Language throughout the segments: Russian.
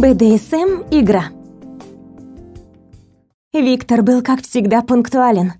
БДСМ игра. Виктор был, как всегда, пунктуален.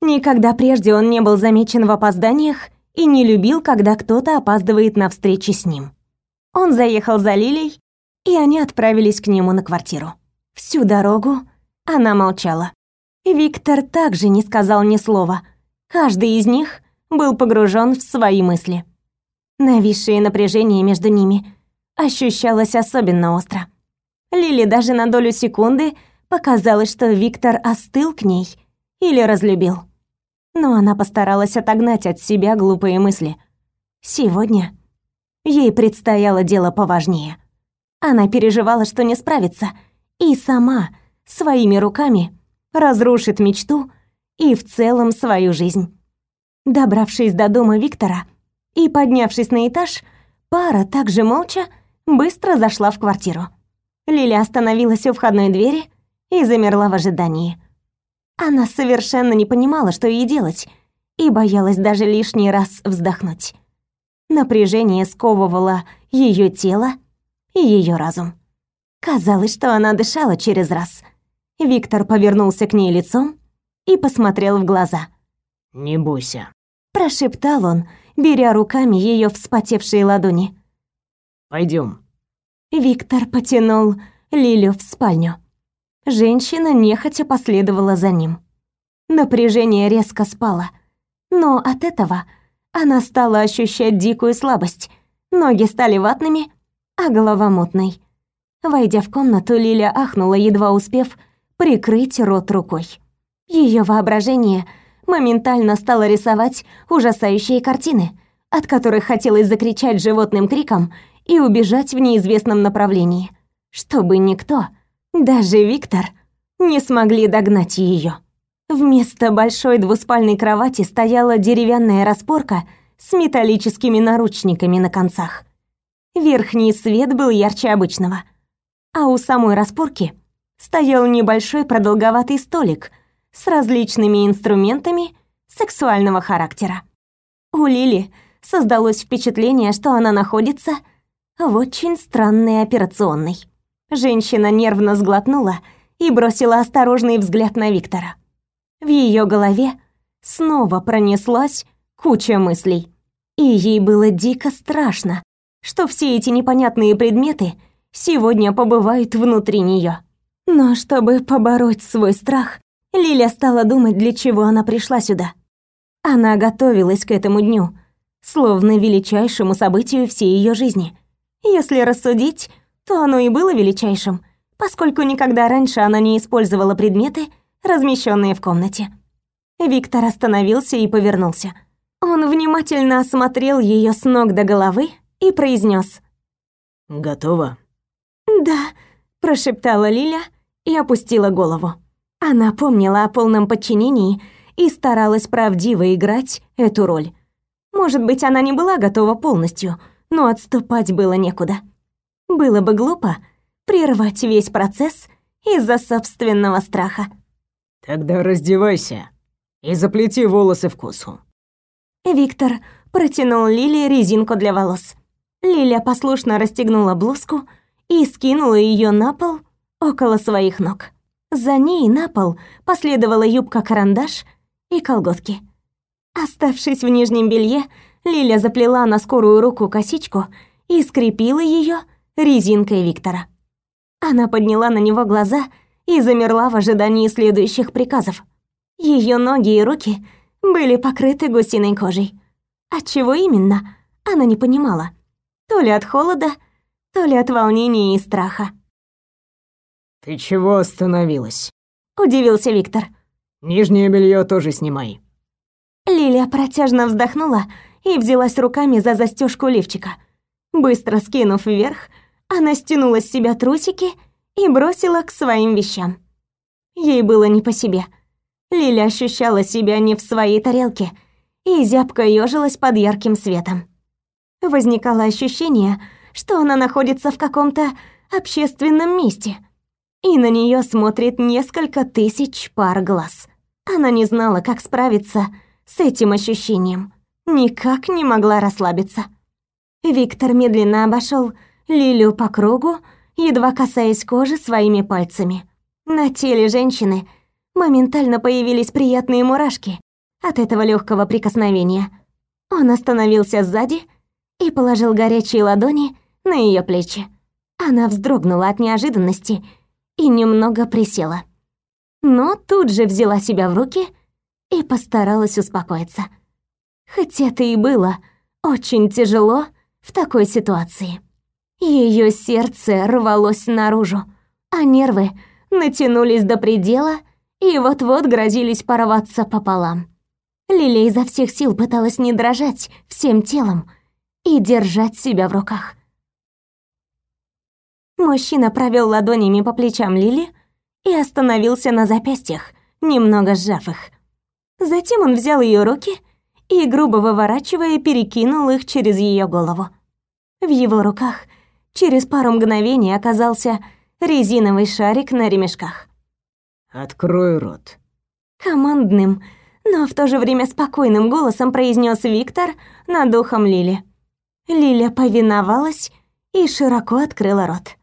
Никогда прежде он не был замечен в опозданиях и не любил, когда кто-то опаздывает на встречи с ним. Он заехал за Лилей, и они отправились к нему на квартиру. Всю дорогу она молчала. Виктор также не сказал ни слова. Каждый из них был погружен в свои мысли. Нависшее напряжение между ними ощущалось особенно остро. Лили даже на долю секунды показалось, что Виктор остыл к ней или разлюбил. Но она постаралась отогнать от себя глупые мысли. Сегодня ей предстояло дело поважнее. Она переживала, что не справится, и сама своими руками разрушит мечту и в целом свою жизнь. Добравшись до дома Виктора и поднявшись на этаж, пара также молча быстро зашла в квартиру. Лиля остановилась у входной двери и замерла в ожидании. Она совершенно не понимала, что ей делать, и боялась даже лишний раз вздохнуть. Напряжение сковывало ее тело и ее разум. Казалось, что она дышала через раз. Виктор повернулся к ней лицом и посмотрел в глаза. «Не бойся», — прошептал он, беря руками ее вспотевшие ладони. Пойдем. Виктор потянул Лилю в спальню. Женщина нехотя последовала за ним. Напряжение резко спало, но от этого она стала ощущать дикую слабость. Ноги стали ватными, а голова мутной. Войдя в комнату, Лиля ахнула, едва успев прикрыть рот рукой. Ее воображение моментально стало рисовать ужасающие картины, от которых хотелось закричать животным криком и убежать в неизвестном направлении, чтобы никто, даже Виктор, не смогли догнать ее. Вместо большой двуспальной кровати стояла деревянная распорка с металлическими наручниками на концах. Верхний свет был ярче обычного, а у самой распорки стоял небольшой продолговатый столик с различными инструментами сексуального характера. У Лили создалось впечатление, что она находится в очень странной операционной. Женщина нервно сглотнула и бросила осторожный взгляд на Виктора. В ее голове снова пронеслась куча мыслей. И ей было дико страшно, что все эти непонятные предметы сегодня побывают внутри нее. Но чтобы побороть свой страх, Лиля стала думать, для чего она пришла сюда. Она готовилась к этому дню, словно величайшему событию всей ее жизни. Если рассудить, то оно и было величайшим, поскольку никогда раньше она не использовала предметы, размещенные в комнате. Виктор остановился и повернулся. Он внимательно осмотрел ее с ног до головы и произнес: «Готово?» «Да», — прошептала Лиля и опустила голову. Она помнила о полном подчинении и старалась правдиво играть эту роль. Может быть, она не была готова полностью — но отступать было некуда. Было бы глупо прервать весь процесс из-за собственного страха. «Тогда раздевайся и заплети волосы в косу». Виктор протянул Лиле резинку для волос. Лиля послушно расстегнула блузку и скинула ее на пол около своих ног. За ней на пол последовала юбка-карандаш и колготки. Оставшись в нижнем белье, Лиля заплела на скорую руку косичку и скрепила ее резинкой Виктора. Она подняла на него глаза и замерла в ожидании следующих приказов. Ее ноги и руки были покрыты гусиной кожей. От чего именно, она не понимала. То ли от холода, то ли от волнения и страха. «Ты чего остановилась?» — удивился Виктор. «Нижнее белье тоже снимай». Лилия протяжно вздохнула и взялась руками за застежку лифчика. Быстро скинув вверх, она стянула с себя трусики и бросила к своим вещам. Ей было не по себе. Лиля ощущала себя не в своей тарелке и зябко ёжилась под ярким светом. Возникало ощущение, что она находится в каком-то общественном месте, и на нее смотрит несколько тысяч пар глаз. Она не знала, как справиться с этим ощущением никак не могла расслабиться. Виктор медленно обошел Лилю по кругу едва касаясь кожи своими пальцами. На теле женщины моментально появились приятные мурашки от этого легкого прикосновения. Он остановился сзади и положил горячие ладони на ее плечи. Она вздрогнула от неожиданности и немного присела. Но тут же взяла себя в руки и постаралась успокоиться. Хотя это и было очень тяжело в такой ситуации. Ее сердце рвалось наружу, а нервы натянулись до предела и вот-вот грозились порваться пополам. Лилия изо всех сил пыталась не дрожать всем телом и держать себя в руках. Мужчина провел ладонями по плечам Лили и остановился на запястьях, немного сжав их. Затем он взял ее руки и, грубо выворачивая, перекинул их через ее голову. В его руках через пару мгновений оказался резиновый шарик на ремешках. «Открой рот». Командным, но в то же время спокойным голосом произнес Виктор над духом Лили. Лиля повиновалась и широко открыла рот.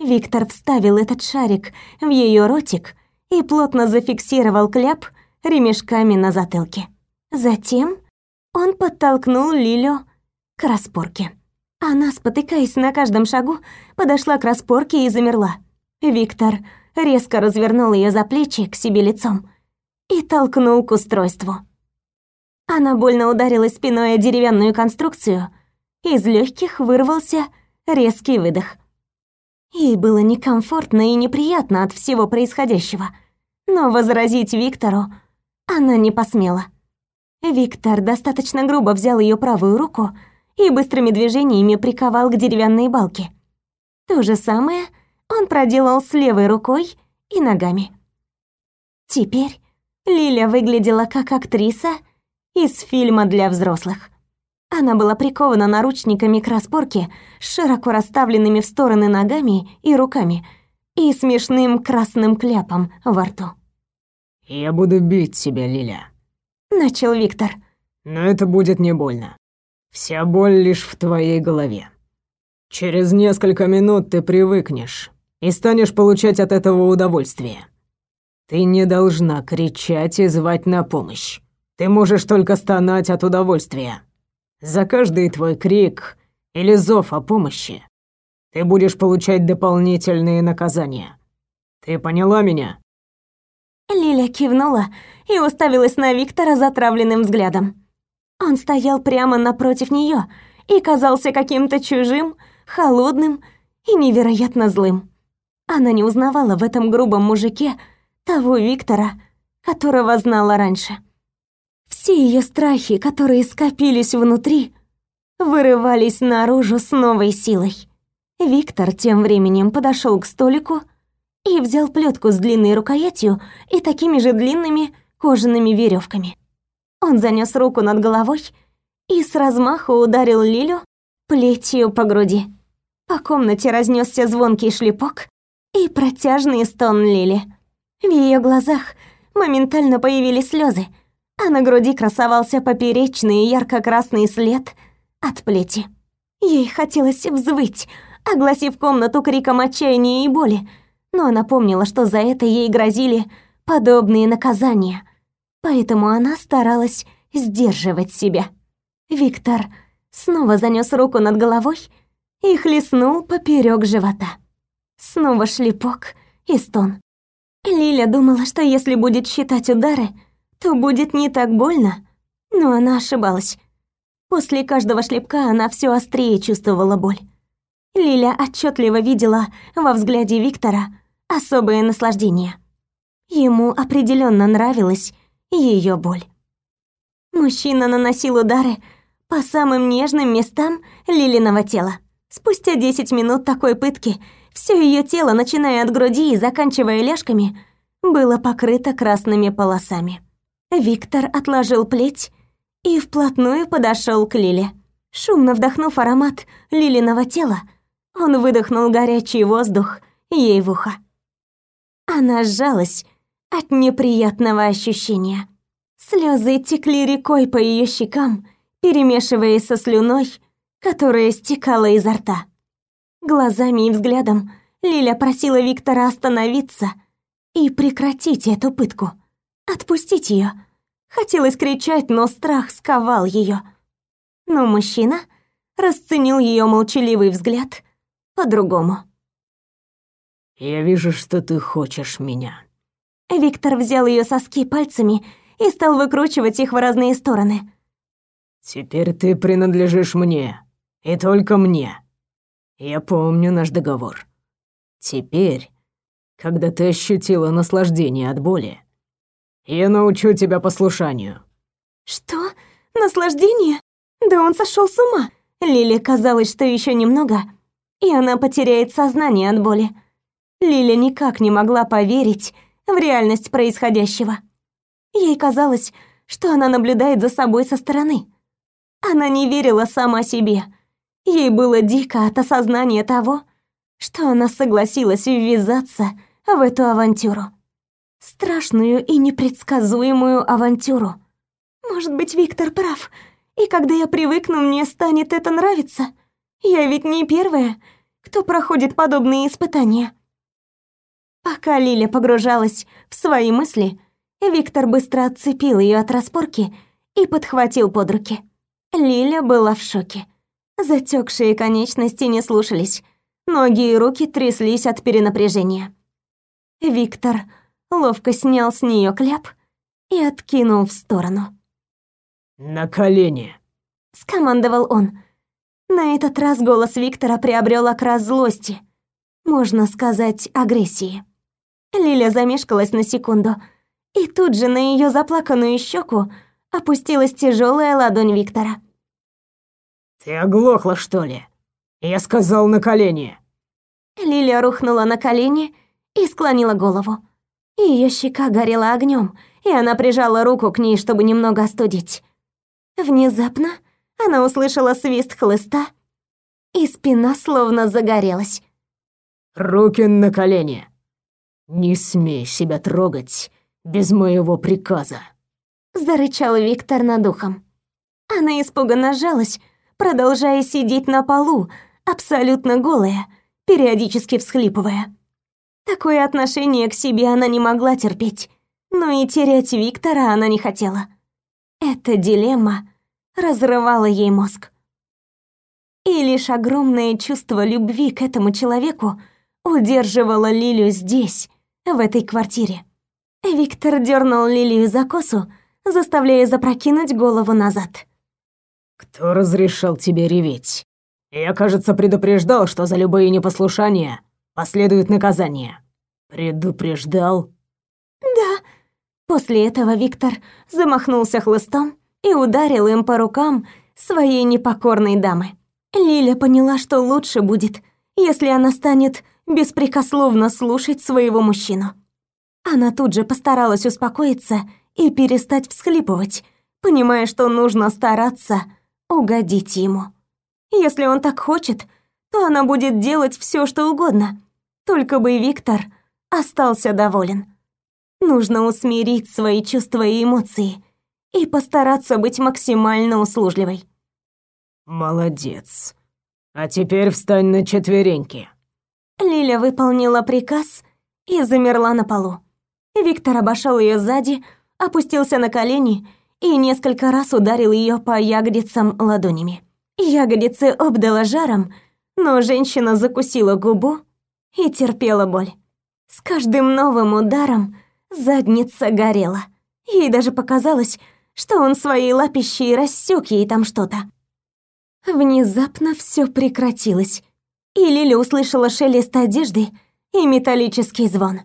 Виктор вставил этот шарик в ее ротик и плотно зафиксировал кляп ремешками на затылке. Затем он подтолкнул Лилю к распорке. Она, спотыкаясь на каждом шагу, подошла к распорке и замерла. Виктор резко развернул ее за плечи к себе лицом и толкнул к устройству. Она больно ударилась спиной о деревянную конструкцию, из легких вырвался резкий выдох. Ей было некомфортно и неприятно от всего происходящего, но возразить Виктору она не посмела. Виктор достаточно грубо взял ее правую руку и быстрыми движениями приковал к деревянной балке. То же самое он проделал с левой рукой и ногами. Теперь Лиля выглядела как актриса из фильма для взрослых. Она была прикована наручниками к распорке широко расставленными в стороны ногами и руками и смешным красным кляпом во рту. «Я буду бить тебя, Лиля», — начал Виктор. «Но это будет не больно. Вся боль лишь в твоей голове. Через несколько минут ты привыкнешь и станешь получать от этого удовольствие. Ты не должна кричать и звать на помощь. Ты можешь только стонать от удовольствия. За каждый твой крик или зов о помощи ты будешь получать дополнительные наказания. Ты поняла меня?» Лиля кивнула и уставилась на Виктора затравленным взглядом. Он стоял прямо напротив нее и казался каким-то чужим, холодным и невероятно злым. Она не узнавала в этом грубом мужике того Виктора, которого знала раньше. Все ее страхи, которые скопились внутри, вырывались наружу с новой силой. Виктор тем временем подошел к столику и взял плетку с длинной рукоятью и такими же длинными кожаными веревками. Он занес руку над головой и с размаху ударил Лилю плетью по груди. По комнате разнесся звонкий шлепок и протяжный стон Лили. В ее глазах моментально появились слезы, а на груди красовался поперечный ярко-красный след от плети. Ей хотелось взвыть, огласив комнату криком отчаяния и боли, но она помнила, что за это ей грозили подобные наказания, поэтому она старалась сдерживать себя. Виктор снова занёс руку над головой и хлестнул поперек живота. Снова шлепок и стон. Лиля думала, что если будет считать удары, то будет не так больно, но она ошибалась. После каждого шлепка она все острее чувствовала боль. Лиля отчетливо видела во взгляде Виктора особое наслаждение. Ему определенно нравилась ее боль. Мужчина наносил удары по самым нежным местам Лилиного тела. Спустя 10 минут такой пытки все ее тело, начиная от груди и заканчивая ляжками, было покрыто красными полосами. Виктор отложил плеть и вплотную подошел к Лиле. Шумно вдохнув аромат Лилиного тела, он выдохнул горячий воздух ей в ухо. Она сжалась от неприятного ощущения. Слезы текли рекой по ее щекам, перемешиваясь со слюной, которая стекала изо рта. Глазами и взглядом Лиля просила Виктора остановиться и прекратить эту пытку. Отпустить ее. Хотелось кричать, но страх сковал ее. Но мужчина расценил ее молчаливый взгляд по-другому. «Я вижу, что ты хочешь меня». Виктор взял ее соски пальцами и стал выкручивать их в разные стороны. «Теперь ты принадлежишь мне, и только мне. Я помню наш договор. Теперь, когда ты ощутила наслаждение от боли, я научу тебя послушанию». «Что? Наслаждение? Да он сошел с ума!» Лиле казалось, что еще немного, и она потеряет сознание от боли. Лиля никак не могла поверить в реальность происходящего. Ей казалось, что она наблюдает за собой со стороны. Она не верила сама себе. Ей было дико от осознания того, что она согласилась ввязаться в эту авантюру. Страшную и непредсказуемую авантюру. Может быть, Виктор прав, и когда я привыкну, мне станет это нравиться. Я ведь не первая, кто проходит подобные испытания. Пока Лиля погружалась в свои мысли, Виктор быстро отцепил ее от распорки и подхватил под руки. Лиля была в шоке. Затекшие конечности не слушались, ноги и руки тряслись от перенапряжения. Виктор ловко снял с нее кляп и откинул в сторону. «На колени!» — скомандовал он. На этот раз голос Виктора приобрел окрас злости, можно сказать, агрессии. Лиля замешкалась на секунду, и тут же на ее заплаканную щеку опустилась тяжелая ладонь Виктора. «Ты оглохла, что ли? Я сказал на колени!» Лиля рухнула на колени и склонила голову. Ее щека горела огнем, и она прижала руку к ней, чтобы немного остудить. Внезапно она услышала свист хлыста, и спина словно загорелась. «Руки на колени! Не смей себя трогать без моего приказа!» Зарычал Виктор над ухом. Она испуганно сжалась, продолжая сидеть на полу, абсолютно голая, периодически всхлипывая. Такое отношение к себе она не могла терпеть, но и терять Виктора она не хотела. Эта дилемма разрывала ей мозг. И лишь огромное чувство любви к этому человеку удерживало Лилю здесь, в этой квартире. Виктор дернул Лилию за косу, заставляя запрокинуть голову назад. «Кто разрешал тебе реветь? Я, кажется, предупреждал, что за любые непослушания последует наказание. Предупреждал?» «Да». После этого Виктор замахнулся хлыстом и ударил им по рукам своей непокорной дамы. Лиля поняла, что лучше будет, если она станет беспрекословно слушать своего мужчину. Она тут же постаралась успокоиться и перестать всхлипывать, понимая, что нужно стараться угодить ему. Если он так хочет, то она будет делать все, что угодно, только бы Виктор остался доволен. Нужно усмирить свои чувства и эмоции и постараться быть максимально услужливой. «Молодец. А теперь встань на четвереньки». Лиля выполнила приказ и замерла на полу. Виктор обошел ее сзади, опустился на колени и несколько раз ударил ее по ягодицам ладонями. Ягодицы обдала жаром, но женщина закусила губу и терпела боль. С каждым новым ударом задница горела. Ей даже показалось, что он своей лапищей рассек ей там что-то. Внезапно все прекратилось, и Лиля услышала шелест одежды и металлический звон.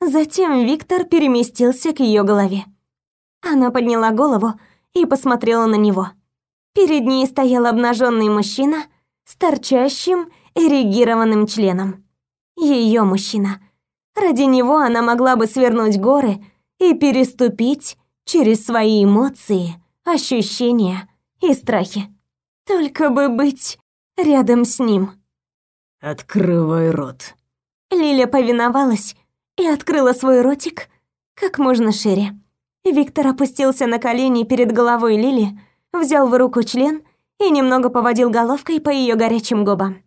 Затем Виктор переместился к ее голове. Она подняла голову и посмотрела на него. Перед ней стоял обнаженный мужчина с торчащим эрегированным членом. Ее мужчина. Ради него она могла бы свернуть горы и переступить через свои эмоции, ощущения и страхи. Только бы быть рядом с ним. «Открывай рот». Лиля повиновалась и открыла свой ротик как можно шире. Виктор опустился на колени перед головой Лили, взял в руку член и немного поводил головкой по ее горячим губам.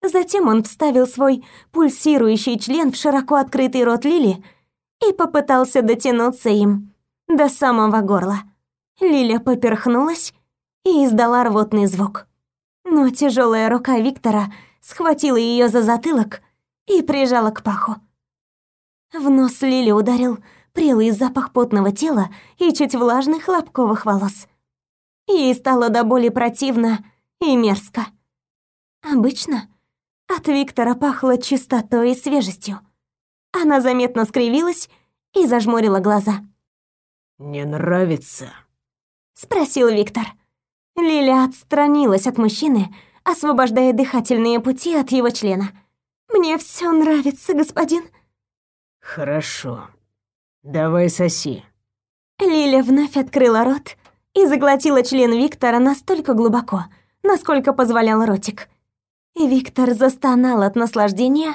Затем он вставил свой пульсирующий член в широко открытый рот Лили и попытался дотянуться им до самого горла. Лиля поперхнулась и издала рвотный звук. Но тяжелая рука Виктора схватила ее за затылок и прижала к паху. В нос Лили ударил прелый запах потного тела и чуть влажных лобковых волос. Ей стало до боли противно и мерзко. Обычно от Виктора пахло чистотой и свежестью. Она заметно скривилась и зажмурила глаза. «Не нравится?» — спросил Виктор. Лиля отстранилась от мужчины, освобождая дыхательные пути от его члена. «Мне все нравится, господин». «Хорошо. Давай соси». Лиля вновь открыла рот и заглотила член Виктора настолько глубоко, насколько позволял ротик. Виктор застонал от наслаждения,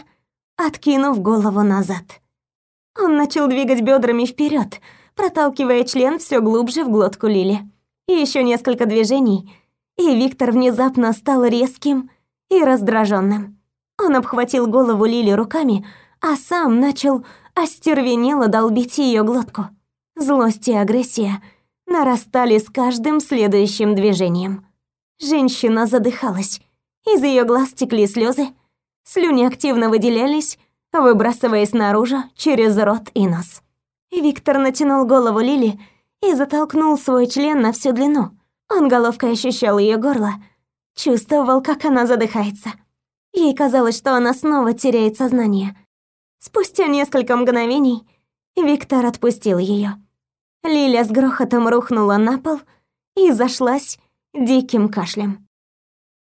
откинув голову назад. Он начал двигать бедрами вперед, проталкивая член все глубже в глотку Лили. И еще несколько движений, и Виктор внезапно стал резким и раздраженным. Он обхватил голову Лили руками, а сам начал остервенело долбить ее глотку. Злость и агрессия нарастали с каждым следующим движением. Женщина задыхалась. Из ее глаз текли слезы, слюни активно выделялись, выбрасываясь наружу через рот и нос. Виктор натянул голову Лили и затолкнул свой член на всю длину. Он головкой ощущал ее горло, чувствовал, как она задыхается. Ей казалось, что она снова теряет сознание. Спустя несколько мгновений Виктор отпустил ее. Лиля с грохотом рухнула на пол и зашлась диким кашлем.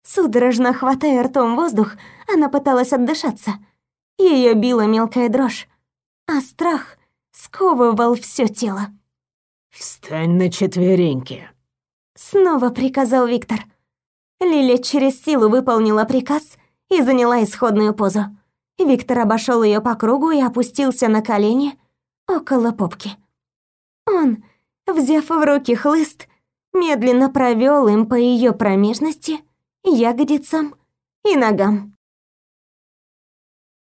Судорожно хватая ртом воздух, она пыталась отдышаться. Ее била мелкая дрожь, а страх сковывал все тело. «Встань на четвереньки», — снова приказал Виктор. Лиля через силу выполнила приказ и заняла исходную позу. Виктор обошел ее по кругу и опустился на колени около попки. Он, взяв в руки хлыст, медленно провел им по ее промежности ягодицам и ногам.